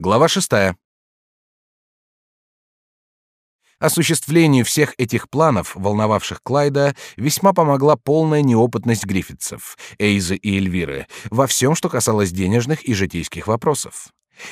Глава шестая. Осуществлению всех этих планов, волновавших Клайда, весьма помогла полная неопытность Гриффитсов, Эйзы и Эльвиры во всем, что касалось денежных и житейских вопросов.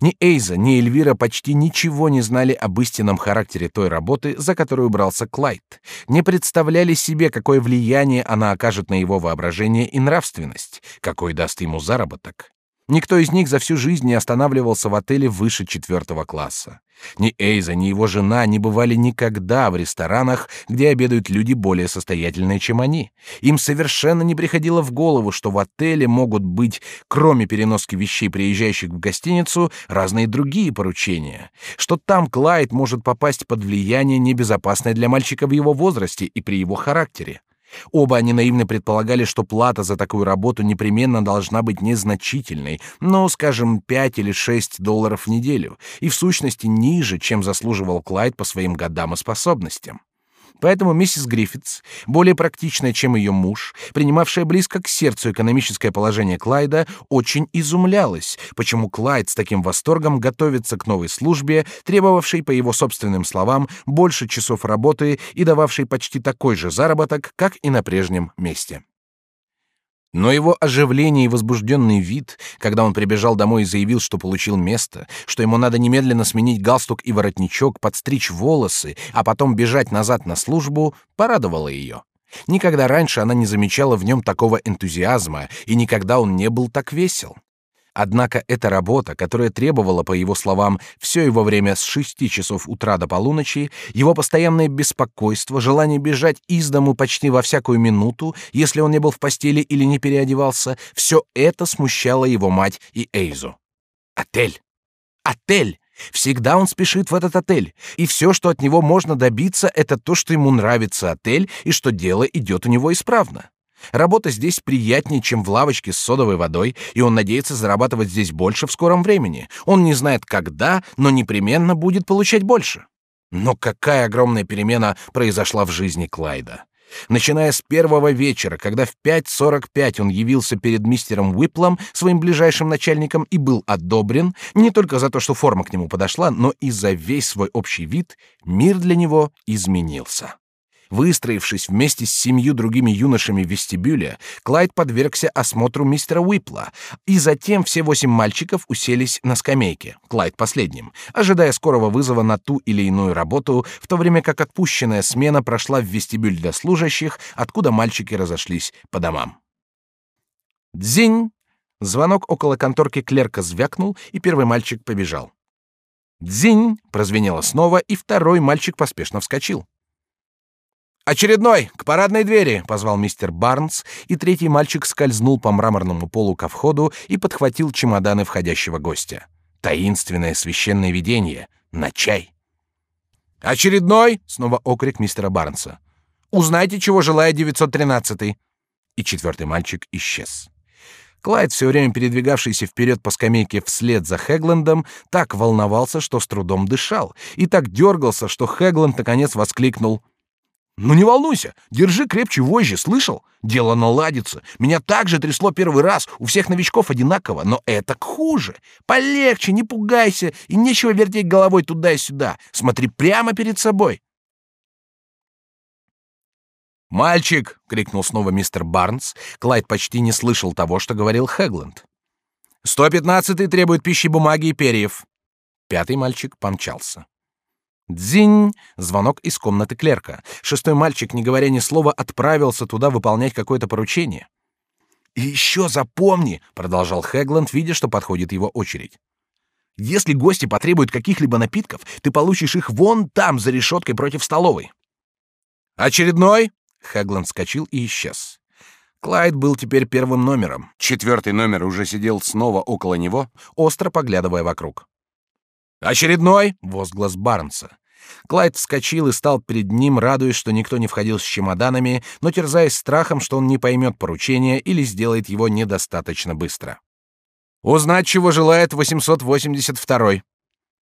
Ни Эйза, ни Эльвира почти ничего не знали об истинном характере той работы, за которую брался Клайд, не представляли себе, какое влияние она окажет на его воображение и нравственность, какой даст ему заработок. Никто из них за всю жизнь не останавливался в отеле выше четвертого класса. Ни Эйза, ни его жена не бывали никогда в ресторанах, где обедают люди более состоятельные, чем они. Им совершенно не приходило в голову, что в отеле могут быть, кроме переноски вещей приезжающих в гостиницу, разные другие поручения. Что там Клайд может попасть под влияние небезопасное для мальчика в его возрасте и при его характере. Оба они наивно предполагали, что плата за такую работу непременно должна быть незначительной, ну, скажем, 5 или 6 долларов в неделю, и в сущности ниже, чем заслуживал Клайд по своим годам и способностям. Поэтому миссис Гриффитс, более практичная, чем ее муж, принимавшая близко к сердцу экономическое положение Клайда, очень изумлялась, почему Клайд с таким восторгом готовится к новой службе, требовавшей, по его собственным словам, больше часов работы и дававшей почти такой же заработок, как и на прежнем месте. Но его оживление и возбужденный вид, когда он прибежал домой и заявил, что получил место, что ему надо немедленно сменить галстук и воротничок, подстричь волосы, а потом бежать назад на службу, порадовало ее. Никогда раньше она не замечала в нем такого энтузиазма, и никогда он не был так весел. Однако эта работа, которая требовала, по его словам, все его время с шести часов утра до полуночи, его постоянное беспокойство, желание бежать из дому почти во всякую минуту, если он не был в постели или не переодевался, все это смущало его мать и Эйзу. Отель! Отель! Всегда он спешит в этот отель, и все, что от него можно добиться, это то, что ему нравится отель и что дело идет у него исправно. Работа здесь приятнее, чем в лавочке с содовой водой, и он надеется зарабатывать здесь больше в скором времени. Он не знает когда, но непременно будет получать больше. Но какая огромная перемена произошла в жизни Клайда. Начиная с первого вечера, когда в 5.45 он явился перед мистером Уиплом, своим ближайшим начальником, и был одобрен, не только за то, что форма к нему подошла, но и за весь свой общий вид, мир для него изменился. Выстроившись вместе с семью другими юношами в вестибюле, Клайд подвергся осмотру мистера Уипла, и затем все восемь мальчиков уселись на скамейке, Клайд последним, ожидая скорого вызова на ту или иную работу, в то время как отпущенная смена прошла в вестибюль для служащих, откуда мальчики разошлись по домам. Дзинь! Звонок около конторки клерка звякнул, и первый мальчик побежал. «Дзинь!» — прозвенело снова, и второй мальчик поспешно вскочил. «Очередной! К парадной двери!» — позвал мистер Барнс, и третий мальчик скользнул по мраморному полу ко входу и подхватил чемоданы входящего гостя. Таинственное священное видение. На чай. «Очередной!» — снова окрик мистера Барнса. «Узнайте, чего желает 913-й!» И четвертый мальчик исчез. Клайд, все время передвигавшийся вперед по скамейке вслед за Хеглендом, так волновался, что с трудом дышал, и так дергался, что Хегленд наконец воскликнул — ну не волнуйся, держи крепче вожжи, слышал? Дело наладится. Меня также трясло первый раз, у всех новичков одинаково, но это хуже. Полегче, не пугайся, и нечего вертеть головой туда и сюда. Смотри прямо перед собой. «Мальчик!» — крикнул снова мистер Барнс. Клайд почти не слышал того, что говорил Хэгленд. «Сто пятнадцатый требует пищи, бумаги и перьев». Пятый мальчик помчался. Дзинь! Звонок из комнаты клерка. Шестой мальчик, не говоря ни слова, отправился туда выполнять какое-то поручение. «И еще запомни», — продолжал Хэгланд, видя, что подходит его очередь. «Если гости потребуют каких-либо напитков, ты получишь их вон там, за решеткой против столовой». «Очередной?» — Хэгланд вскочил и исчез. Клайд был теперь первым номером. Четвертый номер уже сидел снова около него, остро поглядывая вокруг. «Очередной!» — возглас Барнса. Клайд вскочил и стал перед ним, радуясь, что никто не входил с чемоданами, но терзаясь страхом, что он не поймет поручения или сделает его недостаточно быстро. «Узнать, чего желает 882-й».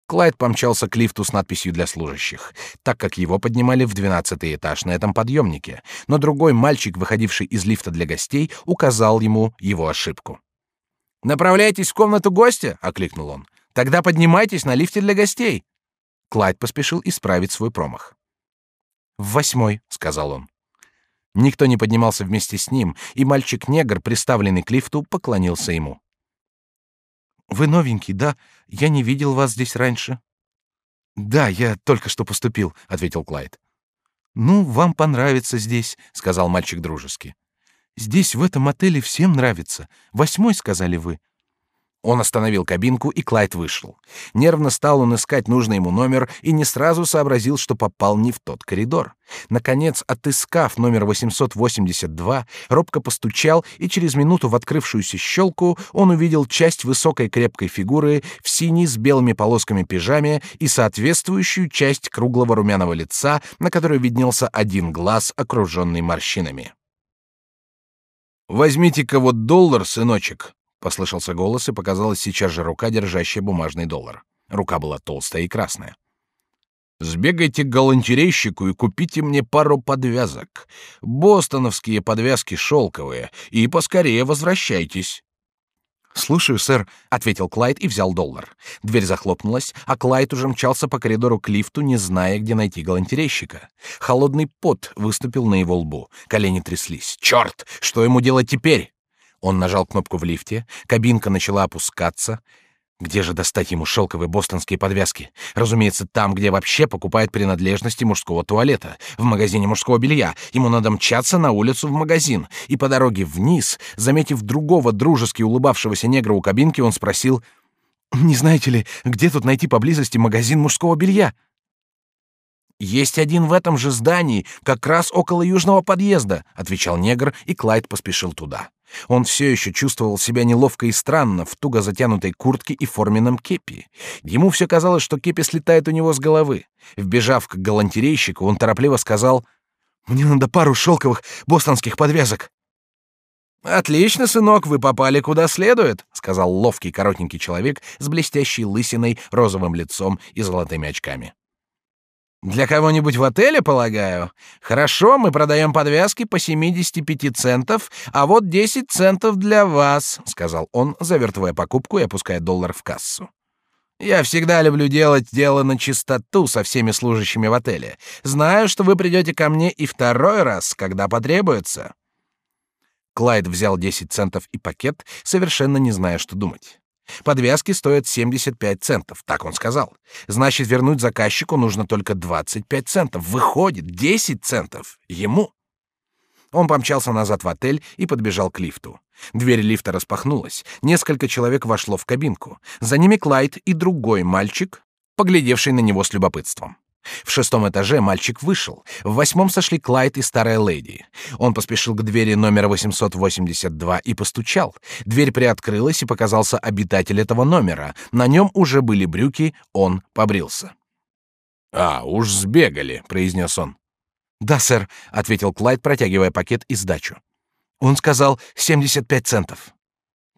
Клайд помчался к лифту с надписью для служащих, так как его поднимали в двенадцатый этаж на этом подъемнике, но другой мальчик, выходивший из лифта для гостей, указал ему его ошибку. «Направляйтесь в комнату гостя», — окликнул он. Тогда поднимайтесь на лифте для гостей. Клайд поспешил исправить свой промах. В восьмой, сказал он. Никто не поднимался вместе с ним, и мальчик-негр, приставленный к лифту, поклонился ему. Вы новенький, да? Я не видел вас здесь раньше. Да, я только что поступил, ответил Клайд. Ну, вам понравится здесь, сказал мальчик дружески. Здесь в этом отеле всем нравится. Восьмой, сказали вы. Он остановил кабинку, и Клайд вышел. Нервно стал он искать нужный ему номер и не сразу сообразил, что попал не в тот коридор. Наконец, отыскав номер 882, робко постучал, и через минуту в открывшуюся щелку он увидел часть высокой крепкой фигуры в синей с белыми полосками пижаме и соответствующую часть круглого румяного лица, на которой виднелся один глаз, окруженный морщинами. «Возьмите-ка вот доллар, сыночек», Послышался голос, и показалась сейчас же рука, держащая бумажный доллар. Рука была толстая и красная. Сбегайте к галантерейщику и купите мне пару подвязок. Бостоновские подвязки шелковые, и поскорее возвращайтесь. «Слушаю, сэр», — ответил Клайд и взял доллар. Дверь захлопнулась, а Клайд уже мчался по коридору к лифту, не зная, где найти галантерейщика. Холодный пот выступил на его лбу, колени тряслись. «Черт! Что ему делать теперь?» Он нажал кнопку в лифте, кабинка начала опускаться. Где же достать ему шелковые бостонские подвязки? Разумеется, там, где вообще покупают принадлежности мужского туалета, в магазине мужского белья. Ему надо мчаться на улицу в магазин. И по дороге вниз, заметив другого дружески улыбавшегося негра у кабинки, он спросил, «Не знаете ли, где тут найти поблизости магазин мужского белья?» «Есть один в этом же здании, как раз около южного подъезда», — отвечал негр, и Клайд поспешил туда. Он все еще чувствовал себя неловко и странно в туго затянутой куртке и форменном кепи. Ему все казалось, что кепи слетает у него с головы. Вбежав к галантерейщику, он торопливо сказал, «Мне надо пару шелковых бостонских подвязок». «Отлично, сынок, вы попали куда следует», — сказал ловкий коротенький человек с блестящей лысиной, розовым лицом и золотыми очками. Для кого-нибудь в отеле, полагаю? Хорошо, мы продаем подвязки по 75 центов, а вот 10 центов для вас, сказал он, завертывая покупку и опуская доллар в кассу. Я всегда люблю делать дело на чистоту со всеми служащими в отеле. Знаю, что вы придете ко мне и второй раз, когда потребуется. Клайд взял 10 центов и пакет, совершенно не зная, что думать. Подвязки стоят 75 центов, так он сказал. Значит, вернуть заказчику нужно только 25 центов. Выходит, 10 центов ему. Он помчался назад в отель и подбежал к лифту. Дверь лифта распахнулась. Несколько человек вошло в кабинку. За ними Клайд и другой мальчик, поглядевший на него с любопытством. В шестом этаже мальчик вышел. В восьмом сошли Клайд и старая леди. Он поспешил к двери номера 882 и постучал. Дверь приоткрылась, и показался обитатель этого номера. На нем уже были брюки, он побрился. «А, уж сбегали», — произнес он. «Да, сэр», — ответил Клайд, протягивая пакет и сдачу. Он сказал 75 центов.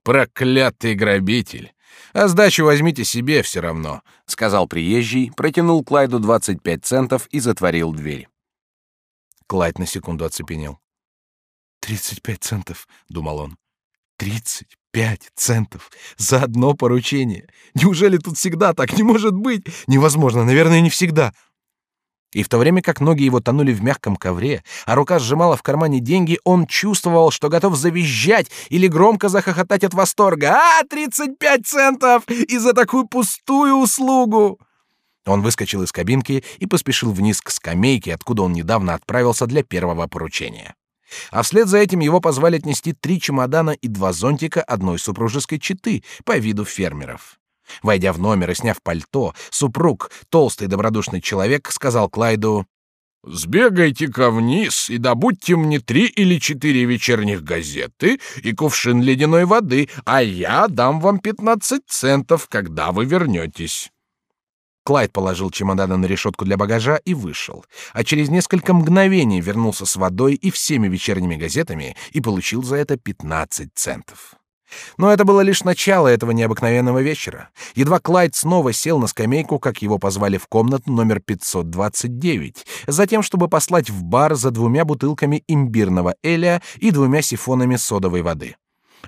«Проклятый грабитель! А сдачу возьмите себе все равно, сказал приезжий, протянул Клайду 25 центов и затворил дверь. Клайд на секунду оцепенел. «Тридцать пять центов», — думал он. «Тридцать пять центов за одно поручение. Неужели тут всегда так? Не может быть! Невозможно, наверное, не всегда. И в то время как ноги его тонули в мягком ковре, а рука сжимала в кармане деньги, он чувствовал, что готов завизжать или громко захохотать от восторга. «А, 35 центов! И за такую пустую услугу!» Он выскочил из кабинки и поспешил вниз к скамейке, откуда он недавно отправился для первого поручения. А вслед за этим его позвали отнести три чемодана и два зонтика одной супружеской четы по виду фермеров. Войдя в номер и сняв пальто, супруг, толстый добродушный человек, сказал Клайду: «Сбегайте-ка вниз и добудьте мне три или четыре вечерних газеты и кувшин ледяной воды, а я дам вам пятнадцать центов, когда вы вернетесь». Клайд положил чемоданы на решетку для багажа и вышел, а через несколько мгновений вернулся с водой и всеми вечерними газетами и получил за это пятнадцать центов. Но это было лишь начало этого необыкновенного вечера. Едва Клайд снова сел на скамейку, как его позвали в комнату номер 529, затем, чтобы послать в бар за двумя бутылками имбирного эля и двумя сифонами содовой воды.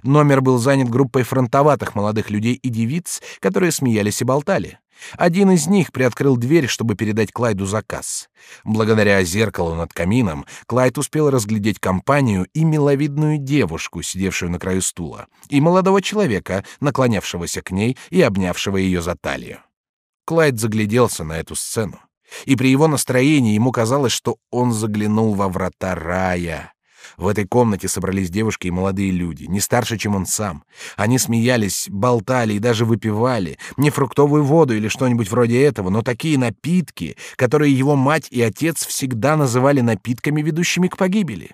Номер был занят группой фронтоватых молодых людей и девиц, которые смеялись и болтали. Один из них приоткрыл дверь, чтобы передать Клайду заказ. Благодаря зеркалу над камином Клайд успел разглядеть компанию и миловидную девушку, сидевшую на краю стула, и молодого человека, наклонявшегося к ней и обнявшего ее за талию. Клайд загляделся на эту сцену, и при его настроении ему казалось, что он заглянул во врата рая. В этой комнате собрались девушки и молодые люди, не старше, чем он сам. Они смеялись, болтали и даже выпивали. Не фруктовую воду или что-нибудь вроде этого, но такие напитки, которые его мать и отец всегда называли напитками, ведущими к погибели.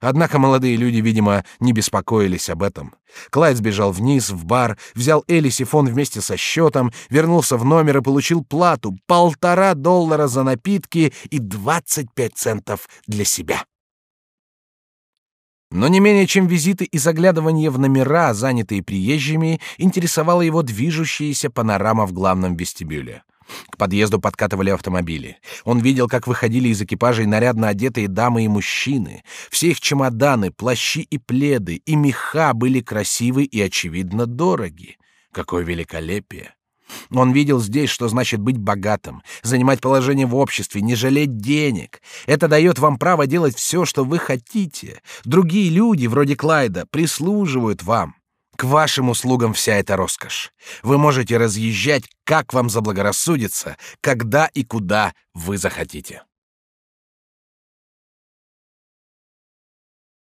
Однако молодые люди, видимо, не беспокоились об этом. Клайд сбежал вниз, в бар, взял Элли сифон вместе со счетом, вернулся в номер и получил плату — полтора доллара за напитки и двадцать пять центов для себя. Но не менее чем визиты и заглядывания в номера, занятые приезжими, интересовала его движущаяся панорама в главном вестибюле. К подъезду подкатывали автомобили. Он видел, как выходили из экипажей нарядно одетые дамы и мужчины. Все их чемоданы, плащи и пледы, и меха были красивы и, очевидно, дороги. Какое великолепие! Он видел здесь, что значит быть богатым, занимать положение в обществе, не жалеть денег. Это дает вам право делать все, что вы хотите. Другие люди, вроде Клайда, прислуживают вам. К вашим услугам вся эта роскошь. Вы можете разъезжать, как вам заблагорассудится, когда и куда вы захотите.